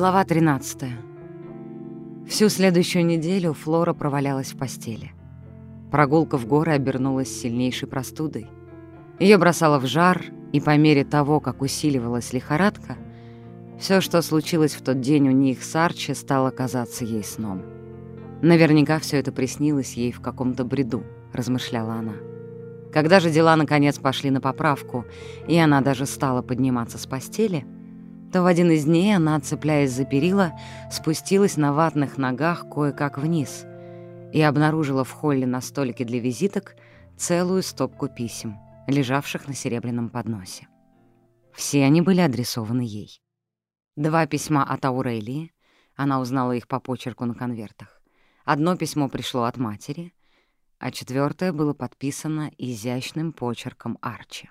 Глава 13. Всю следующую неделю Флора провалялась в постели. Прогулка в горы обернулась сильнейшей простудой. Ее бросало в жар, и по мере того, как усиливалась лихорадка, все, что случилось в тот день у них с Арчи, стало казаться ей сном. Наверняка все это приснилось ей в каком-то бреду, размышляла она. Когда же дела наконец пошли на поправку, и она даже стала подниматься с постели — то в один из дней она, цепляясь за перила, спустилась на ватных ногах кое-как вниз и обнаружила в холле на столике для визиток целую стопку писем, лежавших на серебряном подносе. Все они были адресованы ей. Два письма от Аурелии, она узнала их по почерку на конвертах. Одно письмо пришло от матери, а четвертое было подписано изящным почерком Арчи.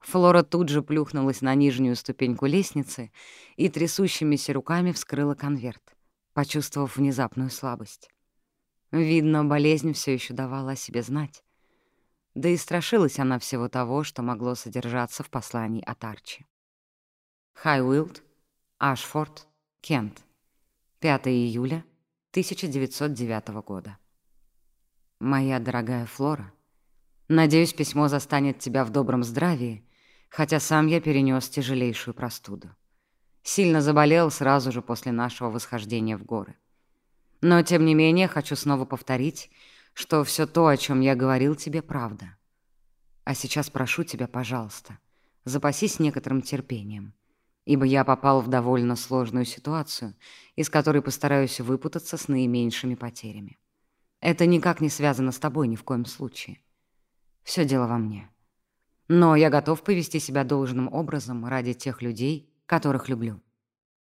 Флора тут же плюхнулась на нижнюю ступеньку лестницы и трясущимися руками вскрыла конверт, почувствовав внезапную слабость. Видно, болезнь все еще давала о себе знать. Да и страшилась она всего того, что могло содержаться в послании от Арчи. Хайуилд, Ашфорд, Кент. 5 июля 1909 года. «Моя дорогая Флора, надеюсь, письмо застанет тебя в добром здравии хотя сам я перенес тяжелейшую простуду. Сильно заболел сразу же после нашего восхождения в горы. Но, тем не менее, хочу снова повторить, что все то, о чем я говорил тебе, правда. А сейчас прошу тебя, пожалуйста, запасись некоторым терпением, ибо я попал в довольно сложную ситуацию, из которой постараюсь выпутаться с наименьшими потерями. Это никак не связано с тобой ни в коем случае. Все дело во мне. Но я готов повести себя должным образом ради тех людей, которых люблю.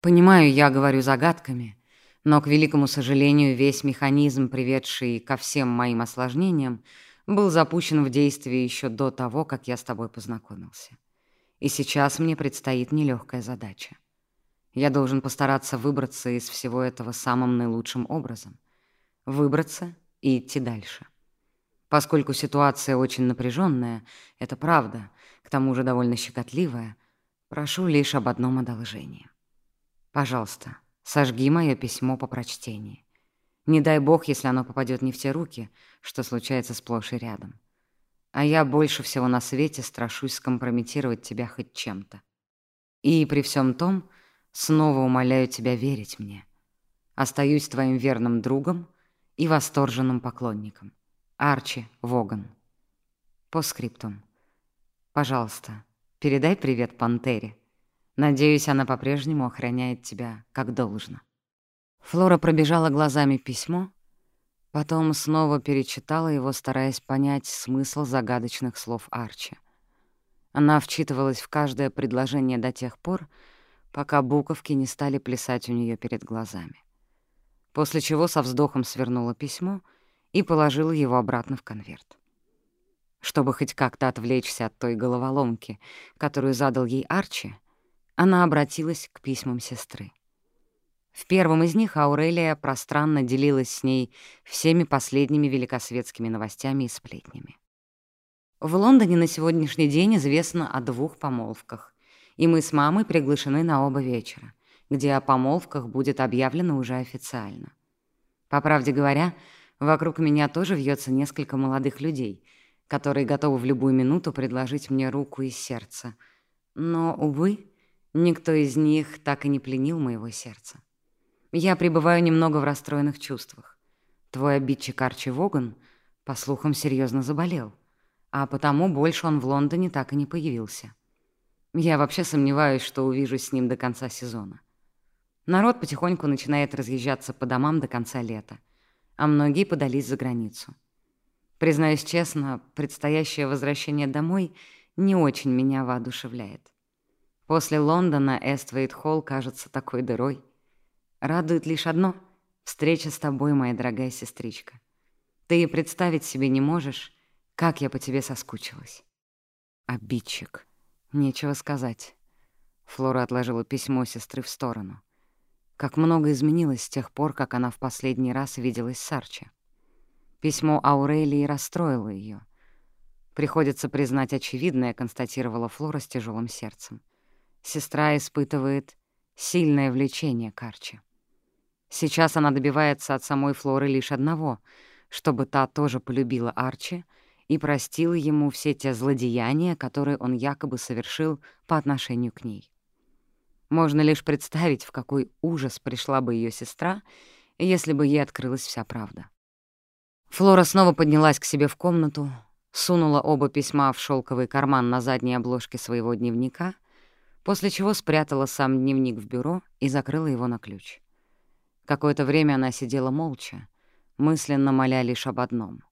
Понимаю, я говорю загадками, но, к великому сожалению, весь механизм, приведший ко всем моим осложнениям, был запущен в действие еще до того, как я с тобой познакомился. И сейчас мне предстоит нелегкая задача. Я должен постараться выбраться из всего этого самым наилучшим образом. Выбраться и идти дальше. Поскольку ситуация очень напряженная, это правда, к тому же довольно щекотливая, прошу лишь об одном одолжении. Пожалуйста, сожги мое письмо по прочтении. Не дай бог, если оно попадет не в те руки, что случается сплошь и рядом. А я больше всего на свете страшусь скомпрометировать тебя хоть чем-то. И при всем том, снова умоляю тебя верить мне. Остаюсь твоим верным другом и восторженным поклонником. Арчи Воган. По скриптум. Пожалуйста, передай привет Пантере. Надеюсь, она по-прежнему охраняет тебя как должно. Флора пробежала глазами письмо, потом снова перечитала его, стараясь понять смысл загадочных слов Арчи. Она вчитывалась в каждое предложение до тех пор, пока буковки не стали плясать у нее перед глазами. После чего со вздохом свернула письмо — и положила его обратно в конверт. Чтобы хоть как-то отвлечься от той головоломки, которую задал ей Арчи, она обратилась к письмам сестры. В первом из них Аурелия пространно делилась с ней всеми последними великосветскими новостями и сплетнями. В Лондоне на сегодняшний день известно о двух помолвках, и мы с мамой приглашены на оба вечера, где о помолвках будет объявлено уже официально. По правде говоря, Вокруг меня тоже вьется несколько молодых людей, которые готовы в любую минуту предложить мне руку и сердце. Но, увы, никто из них так и не пленил моего сердца. Я пребываю немного в расстроенных чувствах. Твой обидчик Арчи Воган, по слухам, серьезно заболел, а потому больше он в Лондоне так и не появился. Я вообще сомневаюсь, что увижусь с ним до конца сезона. Народ потихоньку начинает разъезжаться по домам до конца лета а многие подались за границу. Признаюсь честно, предстоящее возвращение домой не очень меня воодушевляет. После Лондона Эствейт-Холл кажется такой дырой. Радует лишь одно — встреча с тобой, моя дорогая сестричка. Ты и представить себе не можешь, как я по тебе соскучилась. Обидчик. Нечего сказать. Флора отложила письмо сестры в сторону. Как много изменилось с тех пор, как она в последний раз виделась с Арчи. Письмо Аурелии расстроило ее. Приходится признать очевидное, констатировала Флора с тяжелым сердцем. Сестра испытывает сильное влечение к Арчи. Сейчас она добивается от самой Флоры лишь одного — чтобы та тоже полюбила Арчи и простила ему все те злодеяния, которые он якобы совершил по отношению к ней. Можно лишь представить, в какой ужас пришла бы ее сестра, если бы ей открылась вся правда. Флора снова поднялась к себе в комнату, сунула оба письма в шелковый карман на задней обложке своего дневника, после чего спрятала сам дневник в бюро и закрыла его на ключ. Какое-то время она сидела молча, мысленно моля лишь об одном,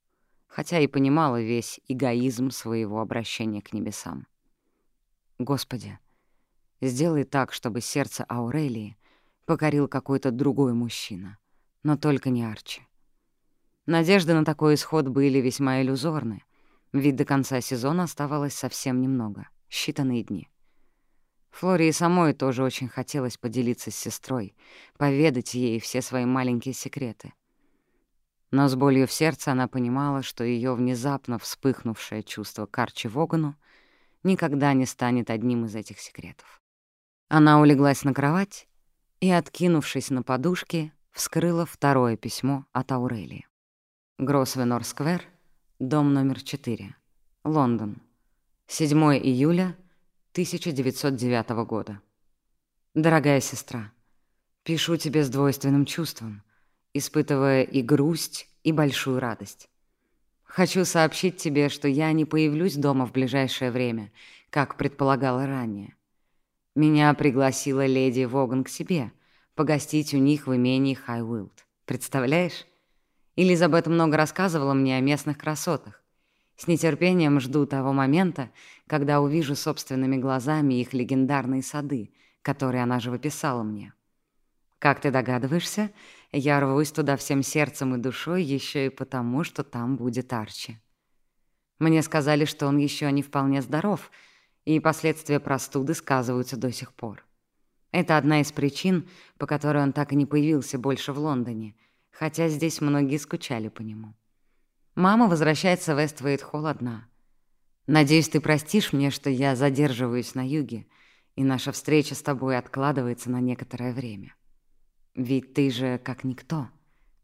хотя и понимала весь эгоизм своего обращения к небесам. «Господи, сделай так, чтобы сердце Аурелии покорил какой-то другой мужчина, но только не Арчи». Надежды на такой исход были весьма иллюзорны, ведь до конца сезона оставалось совсем немного, считанные дни. Флории самой тоже очень хотелось поделиться с сестрой, поведать ей все свои маленькие секреты — но с болью в сердце она понимала, что ее внезапно вспыхнувшее чувство к Арчи Вогану никогда не станет одним из этих секретов. Она улеглась на кровать и, откинувшись на подушке, вскрыла второе письмо от Аурелии. Гросвенор-сквер, дом номер 4, Лондон, 7 июля 1909 года. Дорогая сестра, пишу тебе с двойственным чувством — испытывая и грусть, и большую радость. Хочу сообщить тебе, что я не появлюсь дома в ближайшее время, как предполагала ранее. Меня пригласила леди Воган к себе, погостить у них в имении Хайуилд. Представляешь? Элизабет много рассказывала мне о местных красотах. С нетерпением жду того момента, когда увижу собственными глазами их легендарные сады, которые она живописала мне. Как ты догадываешься, я рвусь туда всем сердцем и душой еще и потому, что там будет Арчи. Мне сказали, что он еще не вполне здоров, и последствия простуды сказываются до сих пор. Это одна из причин, по которой он так и не появился больше в Лондоне, хотя здесь многие скучали по нему. Мама возвращается в Эствейт-Холл одна. Надеюсь, ты простишь мне, что я задерживаюсь на юге, и наша встреча с тобой откладывается на некоторое время. Ведь ты же, как никто,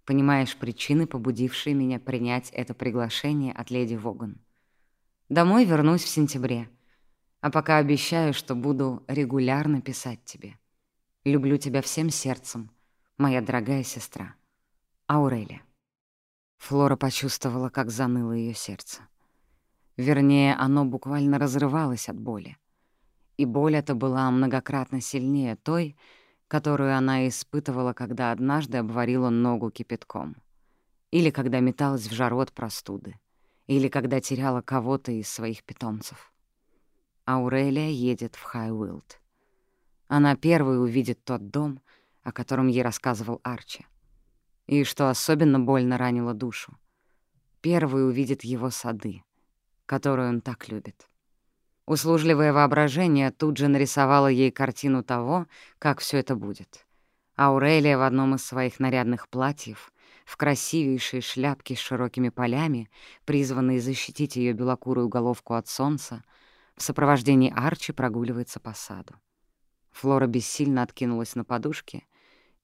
понимаешь причины, побудившие меня принять это приглашение от леди Воган. Домой вернусь в сентябре, а пока обещаю, что буду регулярно писать тебе. Люблю тебя всем сердцем, моя дорогая сестра. Аурелия. Флора почувствовала, как заныло ее сердце. Вернее, оно буквально разрывалось от боли. И боль эта была многократно сильнее той, которую она испытывала, когда однажды обварила ногу кипятком. Или когда металась в жару от простуды. Или когда теряла кого-то из своих питомцев. Аурелия едет в Хайуилд. Она первой увидит тот дом, о котором ей рассказывал Арчи. И что особенно больно ранило душу. Первой увидит его сады, которые он так любит. Услужливое воображение тут же нарисовало ей картину того, как все это будет. Аурелия в одном из своих нарядных платьев, в красивейшей шляпке с широкими полями, призванной защитить ее белокурую головку от солнца, в сопровождении Арчи прогуливается по саду. Флора бессильно откинулась на подушке,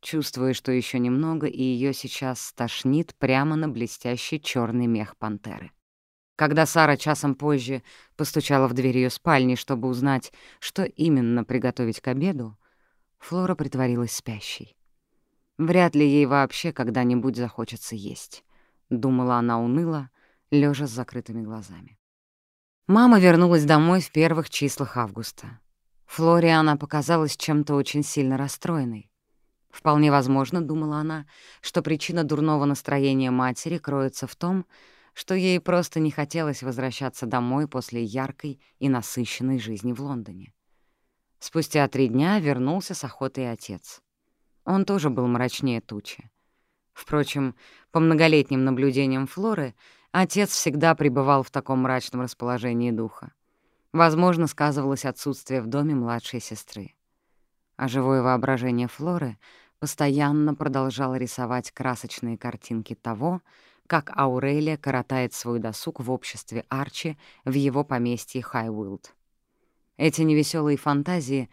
чувствуя, что еще немного, и ее сейчас стошнит прямо на блестящий черный мех пантеры. Когда Сара часом позже постучала в дверь ее спальни, чтобы узнать, что именно приготовить к обеду, Флора притворилась спящей. Вряд ли ей вообще когда-нибудь захочется есть, — думала она уныло, лежа с закрытыми глазами. Мама вернулась домой в первых числах августа. Флоре она показалась чем-то очень сильно расстроенной. Вполне возможно, думала она, что причина дурного настроения матери кроется в том, что ей просто не хотелось возвращаться домой после яркой и насыщенной жизни в Лондоне. Спустя три дня вернулся с охоты отец. Он тоже был мрачнее тучи. Впрочем, по многолетним наблюдениям Флоры, отец всегда пребывал в таком мрачном расположении духа. Возможно, сказывалось отсутствие в доме младшей сестры. А живое воображение Флоры постоянно продолжало рисовать красочные картинки того, как Аурелия коротает свой досуг в обществе Арчи в его поместье Хайуилд. Эти невеселые фантазии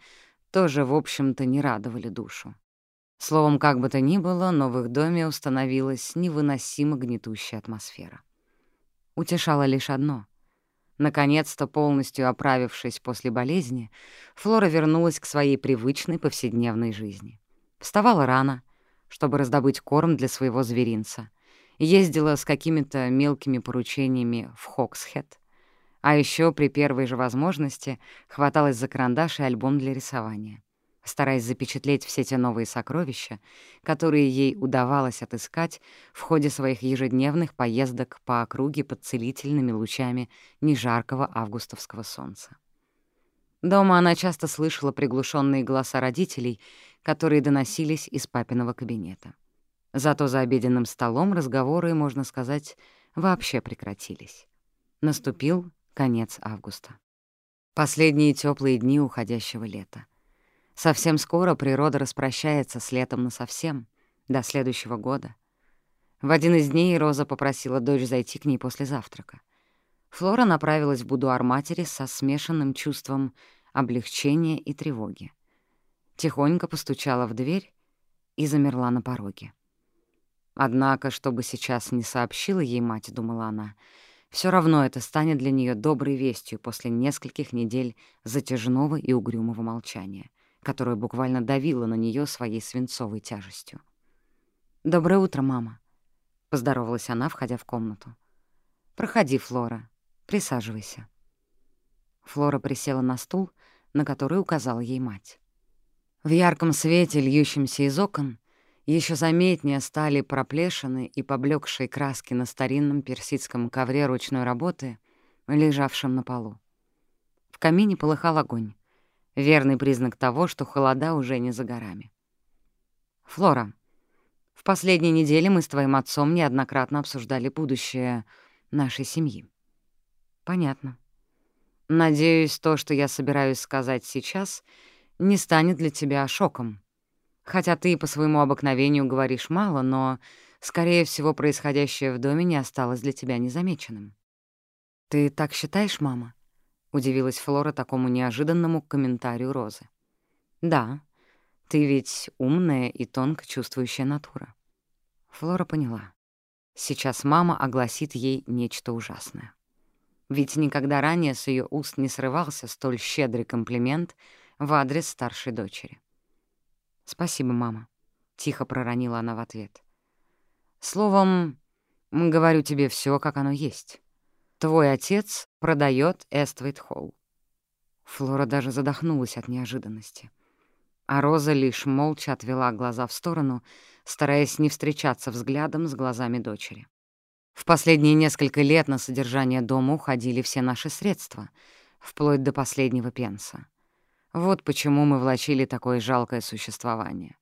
тоже, в общем-то, не радовали душу. Словом, как бы то ни было, но в их доме установилась невыносимо гнетущая атмосфера. Утешало лишь одно. Наконец-то, полностью оправившись после болезни, Флора вернулась к своей привычной повседневной жизни. Вставала рано, чтобы раздобыть корм для своего зверинца, ездила с какими-то мелкими поручениями в Хоксхед, а еще при первой же возможности хваталась за карандаш и альбом для рисования, стараясь запечатлеть все те новые сокровища, которые ей удавалось отыскать в ходе своих ежедневных поездок по округе под целительными лучами нежаркого августовского солнца. Дома она часто слышала приглушенные голоса родителей, которые доносились из папиного кабинета. Зато за обеденным столом разговоры, можно сказать, вообще прекратились. Наступил конец августа. Последние теплые дни уходящего лета. Совсем скоро природа распрощается с летом насовсем, до следующего года. В один из дней Роза попросила дочь зайти к ней после завтрака. Флора направилась в будуар матери со смешанным чувством облегчения и тревоги. Тихонько постучала в дверь и замерла на пороге. Однако, чтобы сейчас не сообщила ей мать, думала она, все равно это станет для нее доброй вестью после нескольких недель затяжного и угрюмого молчания, которое буквально давило на нее своей свинцовой тяжестью. «Доброе утро, мама», — поздоровалась она, входя в комнату. «Проходи, Флора, присаживайся». Флора присела на стул, на который указала ей мать. В ярком свете, льющемся из окон, еще заметнее стали проплешины и поблекшие краски на старинном персидском ковре ручной работы, лежавшем на полу. В камине полыхал огонь, верный признак того, что холода уже не за горами. «Флора, в последние недели мы с твоим отцом неоднократно обсуждали будущее нашей семьи». «Понятно. Надеюсь, то, что я собираюсь сказать сейчас, не станет для тебя шоком», Хотя ты по своему обыкновению говоришь мало, но, скорее всего, происходящее в доме не осталось для тебя незамеченным. «Ты так считаешь, мама?» — удивилась Флора такому неожиданному комментарию Розы. «Да, ты ведь умная и тонко чувствующая натура». Флора поняла. Сейчас мама огласит ей нечто ужасное. Ведь никогда ранее с ее уст не срывался столь щедрый комплимент в адрес старшей дочери. «Спасибо, мама», — тихо проронила она в ответ. «Словом, говорю тебе все, как оно есть. Твой отец продает Эствейт Холл». Флора даже задохнулась от неожиданности. А Роза лишь молча отвела глаза в сторону, стараясь не встречаться взглядом с глазами дочери. В последние несколько лет на содержание дома уходили все наши средства, вплоть до последнего пенса. Вот почему мы влачили такое жалкое существование.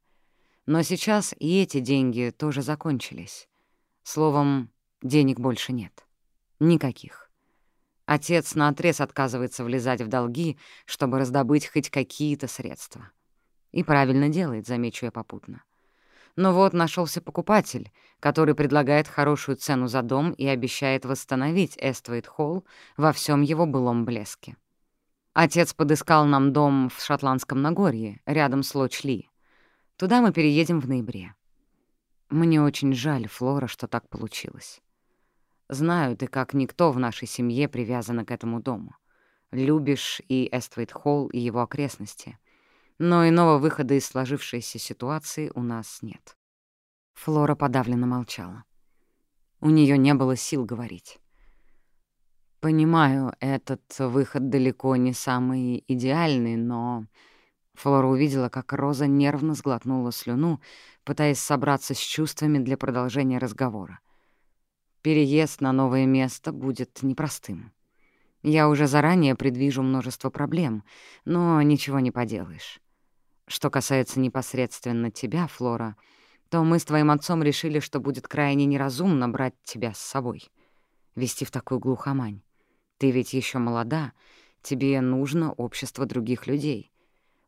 Но сейчас и эти деньги тоже закончились. Словом, денег больше нет. Никаких. Отец наотрез отказывается влезать в долги, чтобы раздобыть хоть какие-то средства. И правильно делает, замечу я попутно. Но вот нашелся покупатель, который предлагает хорошую цену за дом и обещает восстановить Эствейт Холл во всем его былом блеске. Отец подыскал нам дом в Шотландском Нагорье, рядом с Лоч-Ли. Туда мы переедем в ноябре. Мне очень жаль, Флора, что так получилось. Знаю, ты как никто в нашей семье привязана к этому дому. Любишь и Эствейт-Холл, и его окрестности. Но иного выхода из сложившейся ситуации у нас нет. Флора подавленно молчала. У нее не было сил говорить. Понимаю, этот выход далеко не самый идеальный, но... Флора увидела, как Роза нервно сглотнула слюну, пытаясь собраться с чувствами для продолжения разговора. Переезд на новое место будет непростым. Я уже заранее предвижу множество проблем, но ничего не поделаешь. Что касается непосредственно тебя, Флора, то мы с твоим отцом решили, что будет крайне неразумно брать тебя с собой, вести в такую глухомань. Ты ведь еще молода, тебе нужно общество других людей.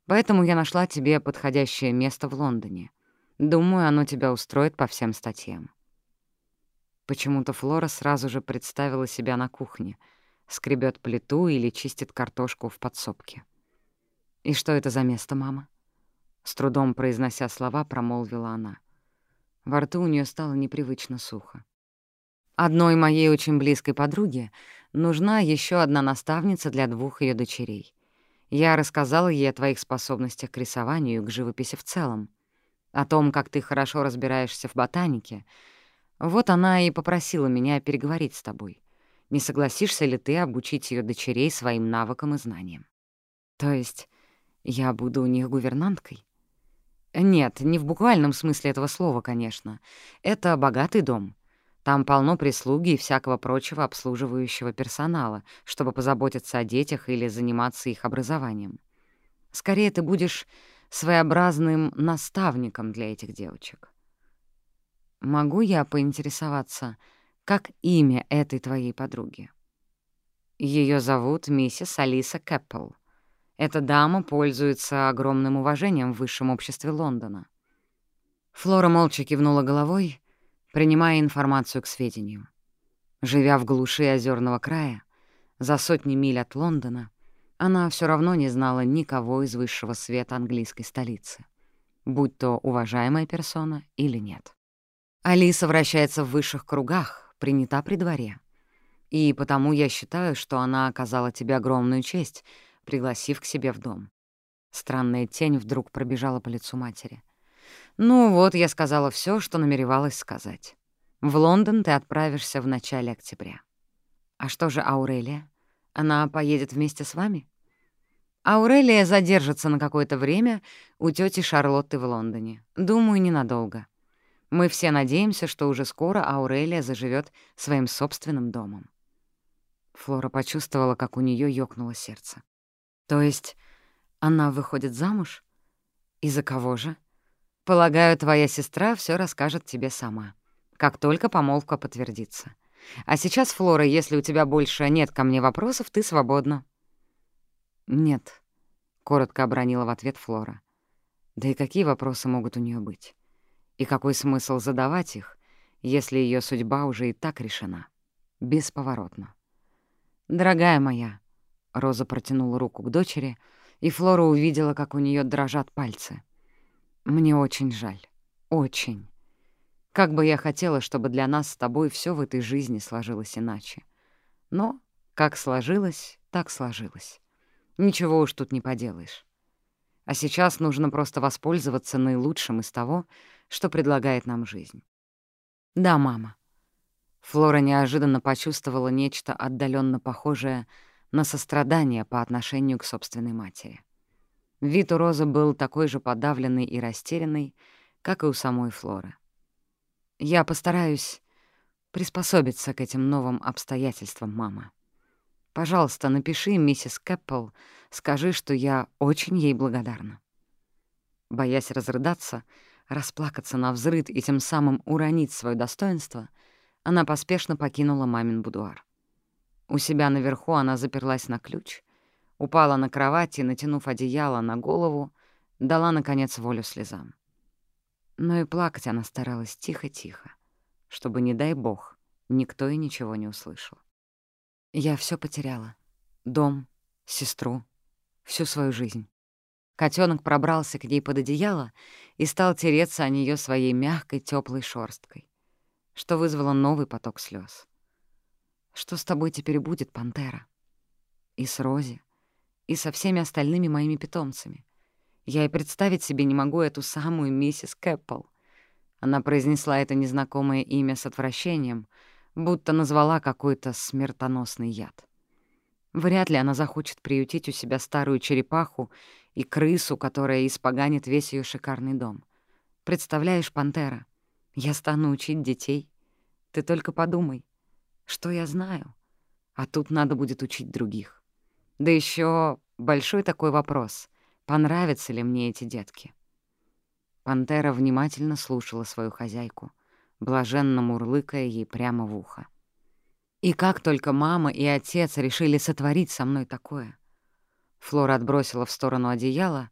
Поэтому я нашла тебе подходящее место в Лондоне. Думаю, оно тебя устроит по всем статьям». Почему-то Флора сразу же представила себя на кухне, скребет плиту или чистит картошку в подсобке. «И что это за место, мама?» С трудом произнося слова, промолвила она. Во рту у нее стало непривычно сухо. Одной моей очень близкой подруге нужна еще одна наставница для двух ее дочерей. Я рассказала ей о твоих способностях к рисованию и к живописи в целом, о том, как ты хорошо разбираешься в ботанике. Вот она и попросила меня переговорить с тобой. Не согласишься ли ты обучить ее дочерей своим навыкам и знаниям? То есть я буду у них гувернанткой? Нет, не в буквальном смысле этого слова, конечно. Это богатый дом. Там полно прислуги и всякого прочего обслуживающего персонала, чтобы позаботиться о детях или заниматься их образованием. Скорее, ты будешь своеобразным наставником для этих девочек. Могу я поинтересоваться, как имя этой твоей подруги? Ее зовут миссис Алиса Кэппл. Эта дама пользуется огромным уважением в высшем обществе Лондона. Флора молча кивнула головой, принимая информацию к сведению. Живя в глуши озерного края, за сотни миль от Лондона, она все равно не знала никого из высшего света английской столицы, будь то уважаемая персона или нет. Алиса вращается в высших кругах, принята при дворе. И потому я считаю, что она оказала тебе огромную честь — пригласив к себе в дом. Странная тень вдруг пробежала по лицу матери. «Ну вот, я сказала все, что намеревалась сказать. В Лондон ты отправишься в начале октября. А что же Аурелия? Она поедет вместе с вами?» Аурелия задержится на какое-то время у тети Шарлотты в Лондоне. Думаю, ненадолго. Мы все надеемся, что уже скоро Аурелия заживет своим собственным домом. Флора почувствовала, как у нее ёкнуло сердце. То есть она выходит замуж? И за кого же? Полагаю, твоя сестра все расскажет тебе сама, как только помолвка подтвердится. А сейчас, Флора, если у тебя больше нет ко мне вопросов, ты свободна. Нет, — коротко обронила в ответ Флора. Да и какие вопросы могут у нее быть? И какой смысл задавать их, если ее судьба уже и так решена? Бесповоротно. Дорогая моя, Роза протянула руку к дочери, и Флора увидела, как у нее дрожат пальцы. «Мне очень жаль. Очень. Как бы я хотела, чтобы для нас с тобой все в этой жизни сложилось иначе. Но как сложилось, так сложилось. Ничего уж тут не поделаешь. А сейчас нужно просто воспользоваться наилучшим из того, что предлагает нам жизнь. Да, мама. Флора неожиданно почувствовала нечто отдаленно похожее на сострадание по отношению к собственной матери. Вид у Розы был такой же подавленный и растерянный, как и у самой Флоры. «Я постараюсь приспособиться к этим новым обстоятельствам, мама. Пожалуйста, напиши миссис Кэппл, скажи, что я очень ей благодарна». Боясь разрыдаться, расплакаться на взрыд и тем самым уронить свое достоинство, она поспешно покинула мамин будуар. У себя наверху она заперлась на ключ, упала на кровать и, натянув одеяло на голову, дала, наконец, волю слезам. Но и плакать она старалась тихо-тихо, чтобы, не дай бог, никто и ничего не услышал. Я все потеряла. Дом, сестру, всю свою жизнь. Котенок пробрался к ней под одеяло и стал тереться о нее своей мягкой теплой шорсткой, что вызвало новый поток слез. Что с тобой теперь будет, пантера? И с Рози, и со всеми остальными моими питомцами. Я и представить себе не могу эту самую миссис Кэппл. Она произнесла это незнакомое имя с отвращением, будто назвала какой-то смертоносный яд. Вряд ли она захочет приютить у себя старую черепаху и крысу, которая испоганит весь ее шикарный дом. Представляешь, пантера, я стану учить детей. Ты только подумай. Что я знаю? А тут надо будет учить других. Да еще большой такой вопрос. Понравятся ли мне эти детки? Пантера внимательно слушала свою хозяйку, блаженно мурлыкая ей прямо в ухо. И как только мама и отец решили сотворить со мной такое? Флора отбросила в сторону одеяла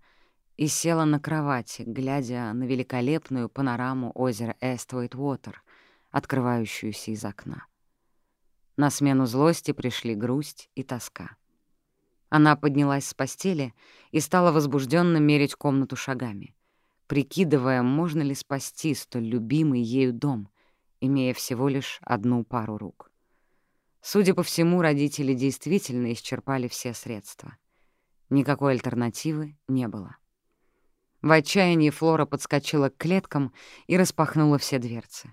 и села на кровати, глядя на великолепную панораму озера Эствейт-Уотер, открывающуюся из окна. На смену злости пришли грусть и тоска. Она поднялась с постели и стала возбужденно мерить комнату шагами, прикидывая, можно ли спасти столь любимый ею дом, имея всего лишь одну пару рук. Судя по всему, родители действительно исчерпали все средства. Никакой альтернативы не было. В отчаянии Флора подскочила к клеткам и распахнула все дверцы.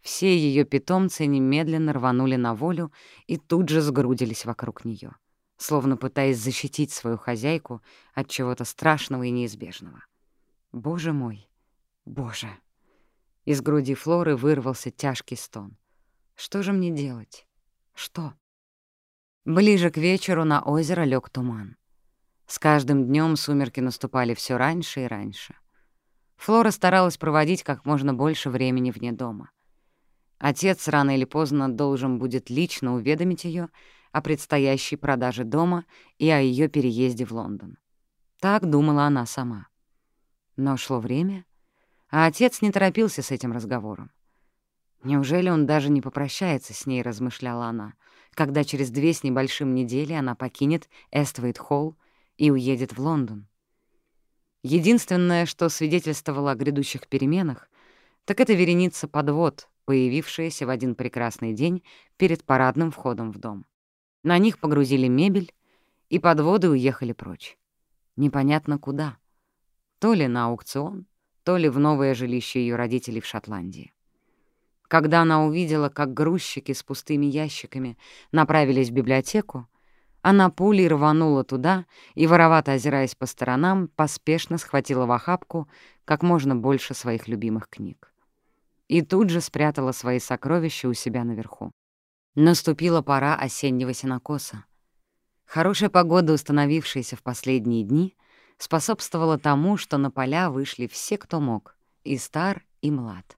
Все ее питомцы немедленно рванули на волю и тут же сгрудились вокруг нее словно пытаясь защитить свою хозяйку от чего-то страшного и неизбежного. «Боже мой! Боже!» Из груди Флоры вырвался тяжкий стон. «Что же мне делать? Что?» Ближе к вечеру на озеро лег туман. С каждым днем сумерки наступали все раньше и раньше. Флора старалась проводить как можно больше времени вне дома. Отец рано или поздно должен будет лично уведомить ее о предстоящей продаже дома и о ее переезде в Лондон. Так думала она сама. Но шло время, а отец не торопился с этим разговором. Неужели он даже не попрощается с ней, размышляла она, когда через две с небольшим недели она покинет Эствейт-Холл и уедет в Лондон. Единственное, что свидетельствовало о грядущих переменах, так это вереница подвод, появившаяся в один прекрасный день перед парадным входом в дом. На них погрузили мебель, и подводы уехали прочь. Непонятно куда. То ли на аукцион, то ли в новое жилище ее родителей в Шотландии. Когда она увидела, как грузчики с пустыми ящиками направились в библиотеку, она пулей рванула туда и, воровато озираясь по сторонам, поспешно схватила в охапку как можно больше своих любимых книг. И тут же спрятала свои сокровища у себя наверху. Наступила пора осеннего сенокоса. Хорошая погода, установившаяся в последние дни, способствовала тому, что на поля вышли все, кто мог, и стар, и млад.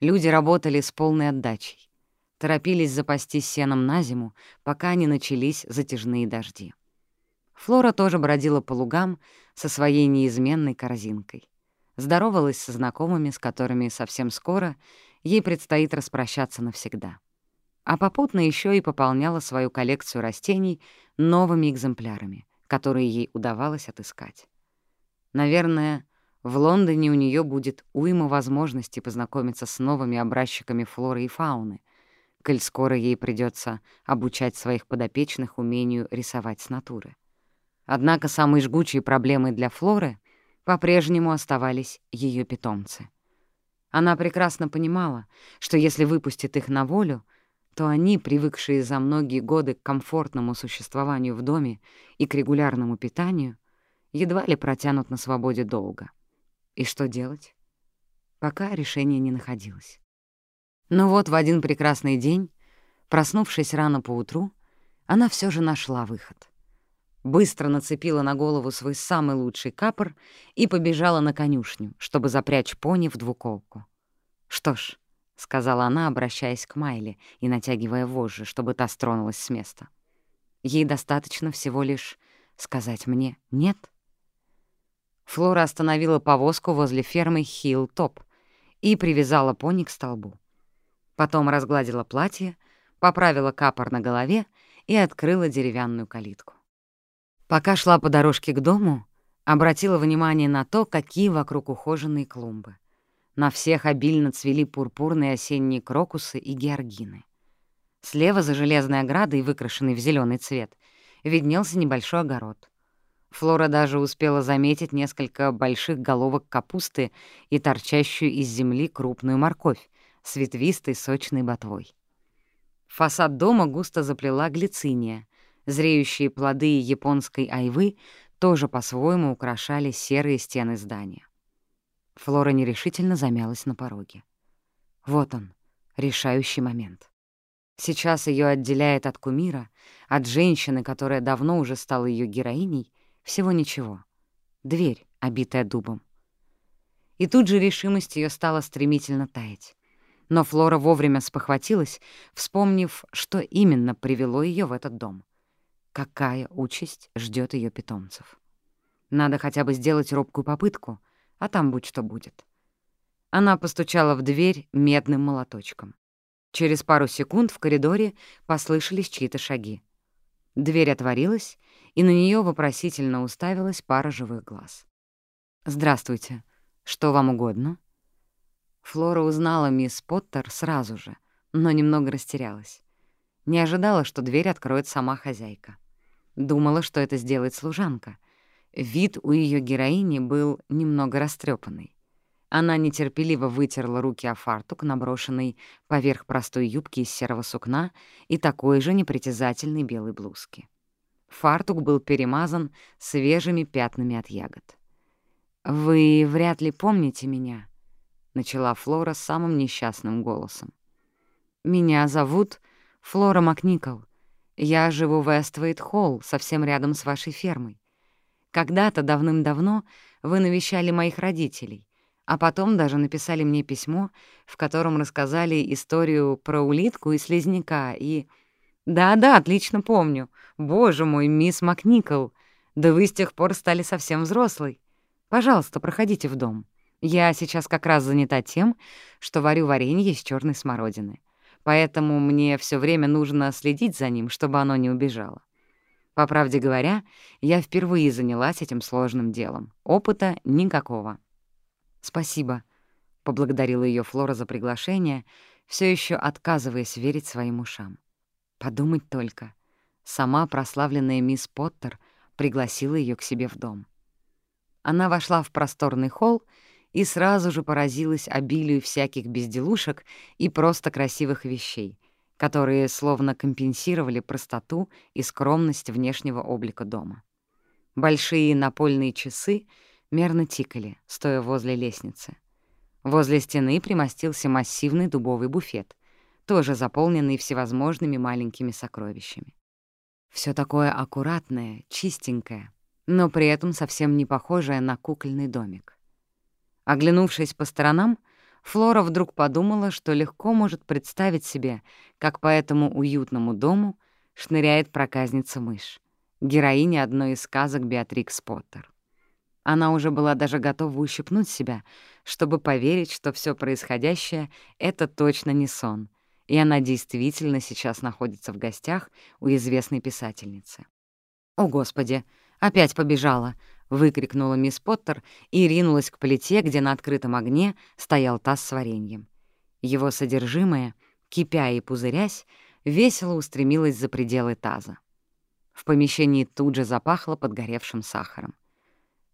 Люди работали с полной отдачей, торопились запастись сеном на зиму, пока не начались затяжные дожди. Флора тоже бродила по лугам со своей неизменной корзинкой. Здоровалась со знакомыми, с которыми совсем скоро ей предстоит распрощаться навсегда а попутно еще и пополняла свою коллекцию растений новыми экземплярами, которые ей удавалось отыскать. Наверное, в Лондоне у нее будет уйма возможностей познакомиться с новыми образчиками флоры и фауны, коль скоро ей придется обучать своих подопечных умению рисовать с натуры. Однако самой жгучей проблемой для Флоры по-прежнему оставались ее питомцы. Она прекрасно понимала, что если выпустит их на волю — то они, привыкшие за многие годы к комфортному существованию в доме и к регулярному питанию, едва ли протянут на свободе долго. И что делать? Пока решение не находилось. Но вот в один прекрасный день, проснувшись рано поутру, она все же нашла выход. Быстро нацепила на голову свой самый лучший капор и побежала на конюшню, чтобы запрячь пони в двуколку. Что ж, — сказала она, обращаясь к Майле и натягивая вожжи, чтобы та стронулась с места. «Ей достаточно всего лишь сказать мне «нет». Флора остановила повозку возле фермы Хилл-Топ и привязала пони к столбу. Потом разгладила платье, поправила капор на голове и открыла деревянную калитку. Пока шла по дорожке к дому, обратила внимание на то, какие вокруг ухоженные клумбы — на всех обильно цвели пурпурные осенние крокусы и георгины. Слева за железной оградой, выкрашенной в зеленый цвет, виднелся небольшой огород. Флора даже успела заметить несколько больших головок капусты и торчащую из земли крупную морковь с ветвистой сочной ботвой. Фасад дома густо заплела глициния. Зреющие плоды японской айвы тоже по-своему украшали серые стены здания. Флора нерешительно замялась на пороге. Вот он, решающий момент. Сейчас ее отделяет от кумира, от женщины, которая давно уже стала ее героиней, всего ничего. Дверь, обитая дубом. И тут же решимость ее стала стремительно таять. Но Флора вовремя спохватилась, вспомнив, что именно привело ее в этот дом. Какая участь ждет ее питомцев. Надо хотя бы сделать робкую попытку, а там будь что будет. Она постучала в дверь медным молоточком. Через пару секунд в коридоре послышались чьи-то шаги. Дверь отворилась, и на нее вопросительно уставилась пара живых глаз. «Здравствуйте. Что вам угодно?» Флора узнала мисс Поттер сразу же, но немного растерялась. Не ожидала, что дверь откроет сама хозяйка. Думала, что это сделает служанка. Вид у ее героини был немного растрепанный. Она нетерпеливо вытерла руки о фартук, наброшенный поверх простой юбки из серого сукна и такой же непритязательной белой блузки. Фартук был перемазан свежими пятнами от ягод. «Вы вряд ли помните меня», — начала Флора самым несчастным голосом. «Меня зовут Флора Макникол. Я живу в Эствейт-Холл, совсем рядом с вашей фермой. Когда-то давным-давно вы навещали моих родителей, а потом даже написали мне письмо, в котором рассказали историю про улитку и слизняка, и... Да-да, отлично помню. Боже мой, мисс Макникол, да вы с тех пор стали совсем взрослой. Пожалуйста, проходите в дом. Я сейчас как раз занята тем, что варю варенье из черной смородины. Поэтому мне все время нужно следить за ним, чтобы оно не убежало. По правде говоря, я впервые занялась этим сложным делом. Опыта никакого. «Спасибо», — поблагодарила ее Флора за приглашение, все еще отказываясь верить своим ушам. Подумать только. Сама прославленная мисс Поттер пригласила ее к себе в дом. Она вошла в просторный холл и сразу же поразилась обилию всяких безделушек и просто красивых вещей, которые словно компенсировали простоту и скромность внешнего облика дома. Большие напольные часы мерно тикали, стоя возле лестницы. Возле стены примостился массивный дубовый буфет, тоже заполненный всевозможными маленькими сокровищами. Все такое аккуратное, чистенькое, но при этом совсем не похожее на кукольный домик. Оглянувшись по сторонам, Флора вдруг подумала, что легко может представить себе, как по этому уютному дому шныряет проказница-мышь, героиня одной из сказок Беатрикс Поттер. Она уже была даже готова ущипнуть себя, чтобы поверить, что все происходящее — это точно не сон, и она действительно сейчас находится в гостях у известной писательницы. «О, Господи! Опять побежала!» — выкрикнула мисс Поттер и ринулась к плите, где на открытом огне стоял таз с вареньем. Его содержимое, кипя и пузырясь, весело устремилось за пределы таза. В помещении тут же запахло подгоревшим сахаром.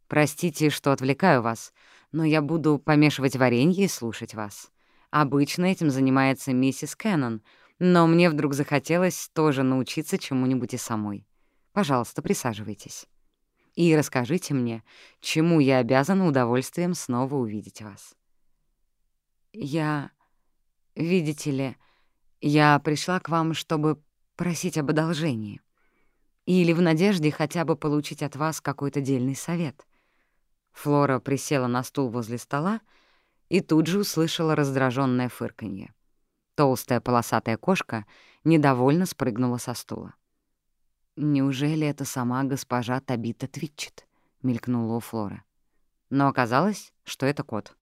«Простите, что отвлекаю вас, но я буду помешивать варенье и слушать вас. Обычно этим занимается миссис Кеннон, но мне вдруг захотелось тоже научиться чему-нибудь и самой. Пожалуйста, присаживайтесь. И расскажите мне, чему я обязана удовольствием снова увидеть вас. Я... Видите ли, я пришла к вам, чтобы просить об одолжении. Или в надежде хотя бы получить от вас какой-то дельный совет. Флора присела на стул возле стола и тут же услышала раздраженное фырканье. Толстая полосатая кошка недовольно спрыгнула со стула. «Неужели это сама госпожа Табита Твитчет?» — мелькнула у Флоры. Но оказалось, что это кот.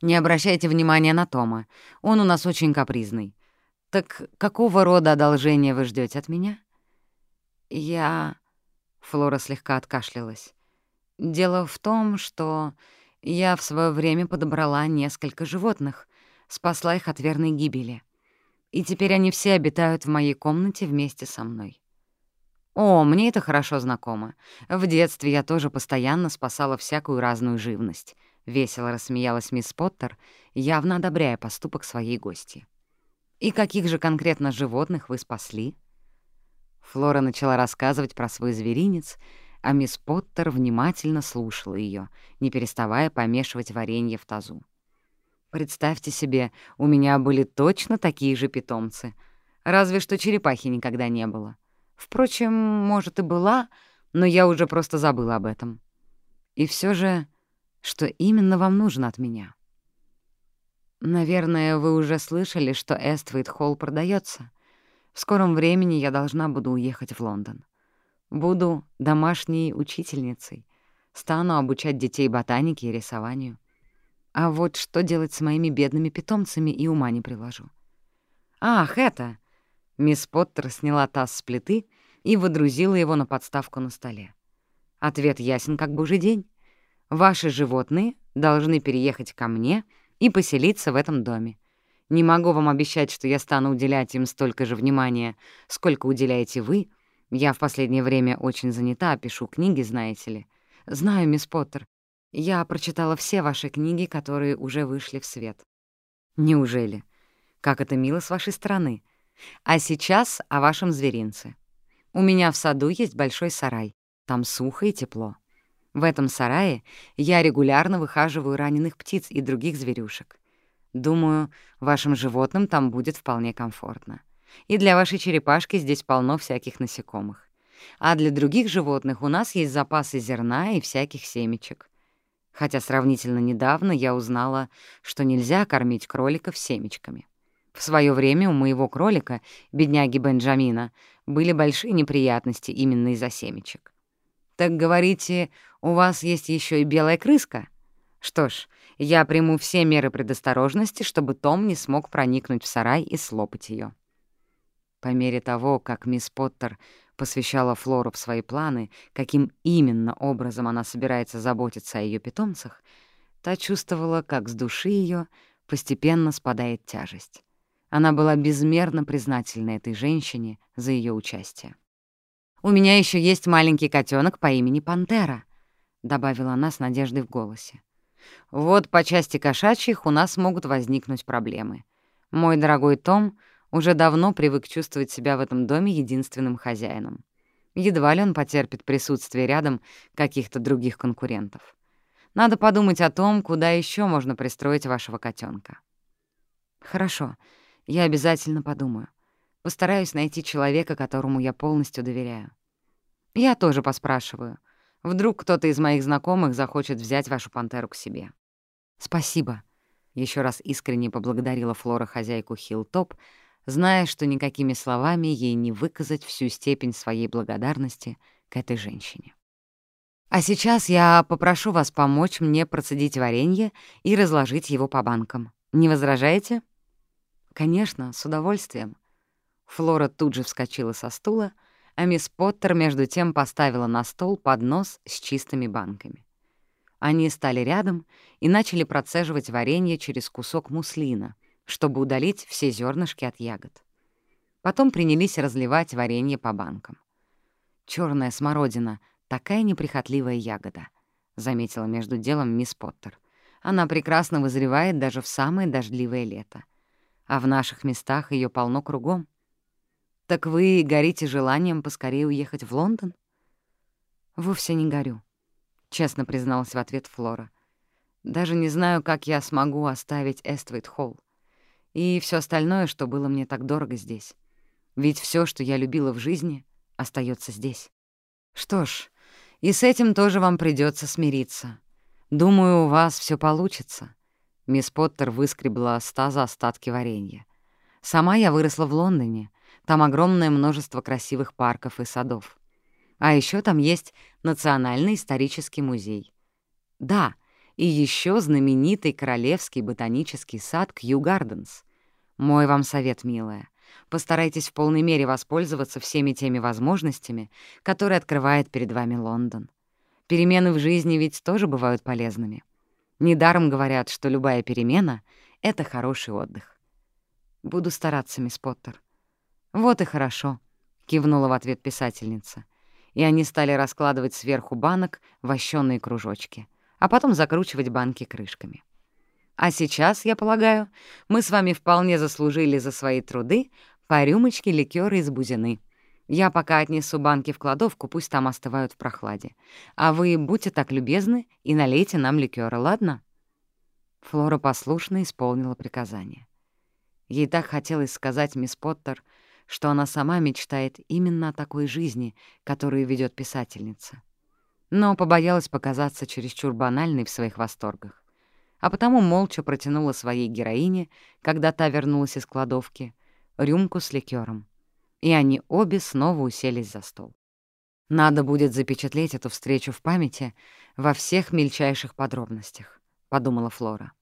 «Не обращайте внимания на Тома. Он у нас очень капризный. Так какого рода одолжения вы ждете от меня?» «Я...» — Флора слегка откашлялась. «Дело в том, что я в свое время подобрала несколько животных, спасла их от верной гибели. И теперь они все обитают в моей комнате вместе со мной. О, мне это хорошо знакомо. В детстве я тоже постоянно спасала всякую разную живность. Весело рассмеялась мисс Поттер, явно одобряя поступок своей гости. «И каких же конкретно животных вы спасли?» Флора начала рассказывать про свой зверинец, а мисс Поттер внимательно слушала ее, не переставая помешивать варенье в тазу. «Представьте себе, у меня были точно такие же питомцы, разве что черепахи никогда не было. Впрочем, может, и была, но я уже просто забыла об этом. И все же, что именно вам нужно от меня?» «Наверное, вы уже слышали, что Эствейт Холл продается. В скором времени я должна буду уехать в Лондон. Буду домашней учительницей, стану обучать детей ботанике и рисованию. А вот что делать с моими бедными питомцами и ума не приложу. «Ах, это!» Мисс Поттер сняла таз с плиты и водрузила его на подставку на столе. Ответ ясен как божий день. Ваши животные должны переехать ко мне и поселиться в этом доме. Не могу вам обещать, что я стану уделять им столько же внимания, сколько уделяете вы. Я в последнее время очень занята, пишу книги, знаете ли. Знаю, мисс Поттер. Я прочитала все ваши книги, которые уже вышли в свет. Неужели? Как это мило с вашей стороны. А сейчас о вашем зверинце. У меня в саду есть большой сарай. Там сухо и тепло. В этом сарае я регулярно выхаживаю раненых птиц и других зверюшек. Думаю, вашим животным там будет вполне комфортно. И для вашей черепашки здесь полно всяких насекомых. А для других животных у нас есть запасы зерна и всяких семечек. Хотя сравнительно недавно я узнала, что нельзя кормить кроликов семечками. В свое время у моего кролика, бедняги Бенджамина, были большие неприятности именно из-за семечек. «Так говорите, у вас есть еще и белая крыска?» Что ж, я приму все меры предосторожности, чтобы Том не смог проникнуть в сарай и слопать ее. По мере того, как мисс Поттер посвящала Флору в свои планы, каким именно образом она собирается заботиться о ее питомцах, та чувствовала, как с души ее постепенно спадает тяжесть. Она была безмерно признательна этой женщине за ее участие. «У меня еще есть маленький котенок по имени Пантера», — добавила она с надеждой в голосе. Вот по части кошачьих у нас могут возникнуть проблемы. Мой дорогой Том уже давно привык чувствовать себя в этом доме единственным хозяином. Едва ли он потерпит присутствие рядом каких-то других конкурентов. Надо подумать о том, куда еще можно пристроить вашего котенка. Хорошо, я обязательно подумаю. Постараюсь найти человека, которому я полностью доверяю. Я тоже поспрашиваю — Вдруг кто-то из моих знакомых захочет взять вашу пантеру к себе. Спасибо. Еще раз искренне поблагодарила Флора хозяйку Хилтоп, зная, что никакими словами ей не выказать всю степень своей благодарности к этой женщине. А сейчас я попрошу вас помочь мне процедить варенье и разложить его по банкам. Не возражаете? Конечно, с удовольствием. Флора тут же вскочила со стула, а мисс Поттер между тем поставила на стол поднос с чистыми банками. Они стали рядом и начали процеживать варенье через кусок муслина, чтобы удалить все зернышки от ягод. Потом принялись разливать варенье по банкам. Черная смородина — такая неприхотливая ягода», — заметила между делом мисс Поттер. «Она прекрасно вызревает даже в самое дождливое лето. А в наших местах ее полно кругом. «Так вы горите желанием поскорее уехать в Лондон?» «Вовсе не горю», — честно призналась в ответ Флора. «Даже не знаю, как я смогу оставить Эствейт-Холл и все остальное, что было мне так дорого здесь. Ведь все, что я любила в жизни, остается здесь. Что ж, и с этим тоже вам придется смириться. Думаю, у вас все получится». Мисс Поттер выскребла с таза остатки варенья. «Сама я выросла в Лондоне, там огромное множество красивых парков и садов. А еще там есть Национальный исторический музей. Да, и еще знаменитый Королевский ботанический сад Кью Гарденс. Мой вам совет, милая. Постарайтесь в полной мере воспользоваться всеми теми возможностями, которые открывает перед вами Лондон. Перемены в жизни ведь тоже бывают полезными. Недаром говорят, что любая перемена — это хороший отдых. Буду стараться, мисс Поттер. «Вот и хорошо», — кивнула в ответ писательница. И они стали раскладывать сверху банок вощёные кружочки, а потом закручивать банки крышками. «А сейчас, я полагаю, мы с вами вполне заслужили за свои труды по рюмочке ликёра из бузины. Я пока отнесу банки в кладовку, пусть там остывают в прохладе. А вы будьте так любезны и налейте нам ликёра, ладно?» Флора послушно исполнила приказание. Ей так хотелось сказать мисс Поттер — что она сама мечтает именно о такой жизни, которую ведет писательница. Но побоялась показаться чересчур банальной в своих восторгах. А потому молча протянула своей героине, когда та вернулась из кладовки, рюмку с ликером. И они обе снова уселись за стол. «Надо будет запечатлеть эту встречу в памяти во всех мельчайших подробностях», — подумала Флора.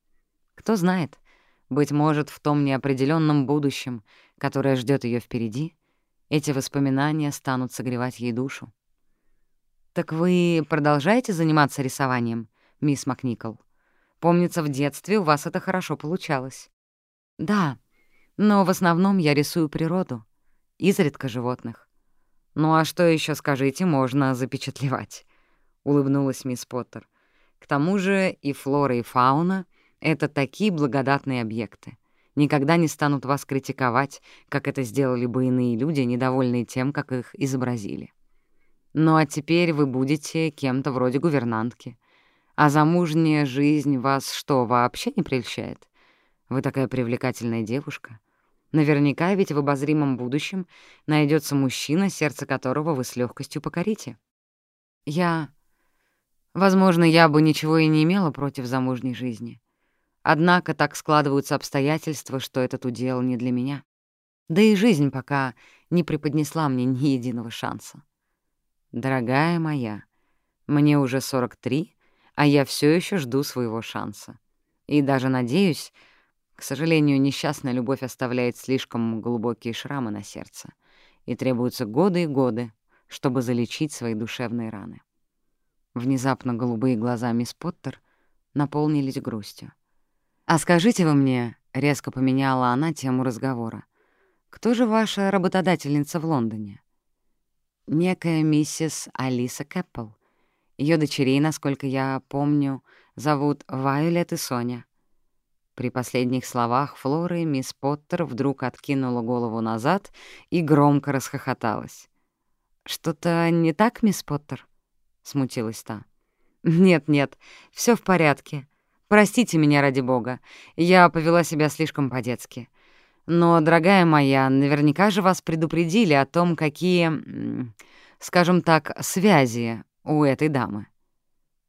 «Кто знает, быть может, в том неопределенном будущем, которое ждет ее впереди, Эти воспоминания станут согревать ей душу. «Так вы продолжаете заниматься рисованием, мисс Макникол? Помнится, в детстве у вас это хорошо получалось». «Да, но в основном я рисую природу, изредка животных. Ну а что еще скажите, можно запечатлевать?» — улыбнулась мисс Поттер. «К тому же и флора, и фауна — это такие благодатные объекты. Никогда не станут вас критиковать, как это сделали бы иные люди, недовольные тем, как их изобразили. Ну а теперь вы будете кем-то вроде гувернантки. А замужняя жизнь вас что, вообще не прельщает? Вы такая привлекательная девушка. Наверняка ведь в обозримом будущем найдется мужчина, сердце которого вы с легкостью покорите. Я... Возможно, я бы ничего и не имела против замужней жизни. Однако так складываются обстоятельства, что этот удел не для меня. Да и жизнь пока не преподнесла мне ни единого шанса. Дорогая моя, мне уже 43, а я все еще жду своего шанса. И даже надеюсь, к сожалению, несчастная любовь оставляет слишком глубокие шрамы на сердце, и требуются годы и годы, чтобы залечить свои душевные раны. Внезапно голубые глаза мисс Поттер наполнились грустью. «А скажите вы мне», — резко поменяла она тему разговора, «кто же ваша работодательница в Лондоне?» «Некая миссис Алиса Кэппл. Ее дочерей, насколько я помню, зовут Вайолет и Соня». При последних словах Флоры мисс Поттер вдруг откинула голову назад и громко расхохоталась. «Что-то не так, мисс Поттер?» — смутилась та. «Нет-нет, все в порядке. Простите меня ради бога, я повела себя слишком по-детски. Но, дорогая моя, наверняка же вас предупредили о том, какие, скажем так, связи у этой дамы.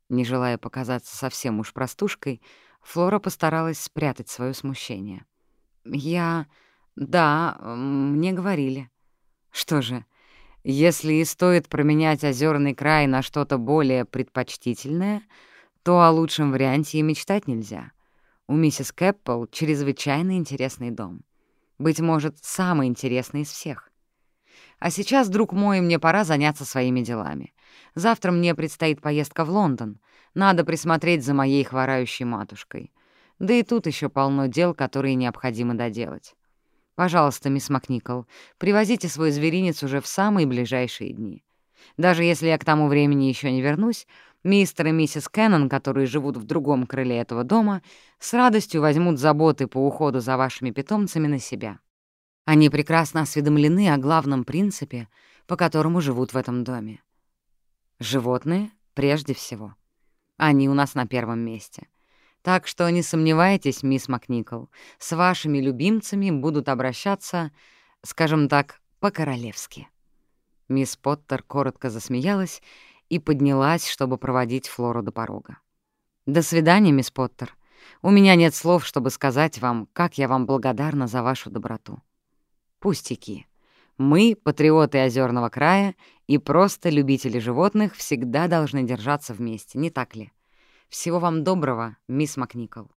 Не желая показаться совсем уж простушкой, Флора постаралась спрятать свое смущение. «Я... да, мне говорили. Что же, если и стоит променять озерный край на что-то более предпочтительное — то о лучшем варианте и мечтать нельзя. У миссис Кэппл чрезвычайно интересный дом. Быть может, самый интересный из всех. А сейчас, друг мой, мне пора заняться своими делами. Завтра мне предстоит поездка в Лондон. Надо присмотреть за моей хворающей матушкой. Да и тут еще полно дел, которые необходимо доделать. Пожалуйста, мисс Макникол, привозите свой зверинец уже в самые ближайшие дни. Даже если я к тому времени еще не вернусь, Мистер и миссис Кеннон, которые живут в другом крыле этого дома, с радостью возьмут заботы по уходу за вашими питомцами на себя. Они прекрасно осведомлены о главном принципе, по которому живут в этом доме. Животные прежде всего. Они у нас на первом месте. Так что не сомневайтесь, мисс Макникол, с вашими любимцами будут обращаться, скажем так, по-королевски. Мисс Поттер коротко засмеялась и поднялась, чтобы проводить Флору до порога. «До свидания, мисс Поттер. У меня нет слов, чтобы сказать вам, как я вам благодарна за вашу доброту. Пустяки. Мы, патриоты озерного края и просто любители животных, всегда должны держаться вместе, не так ли? Всего вам доброго, мисс Макникол».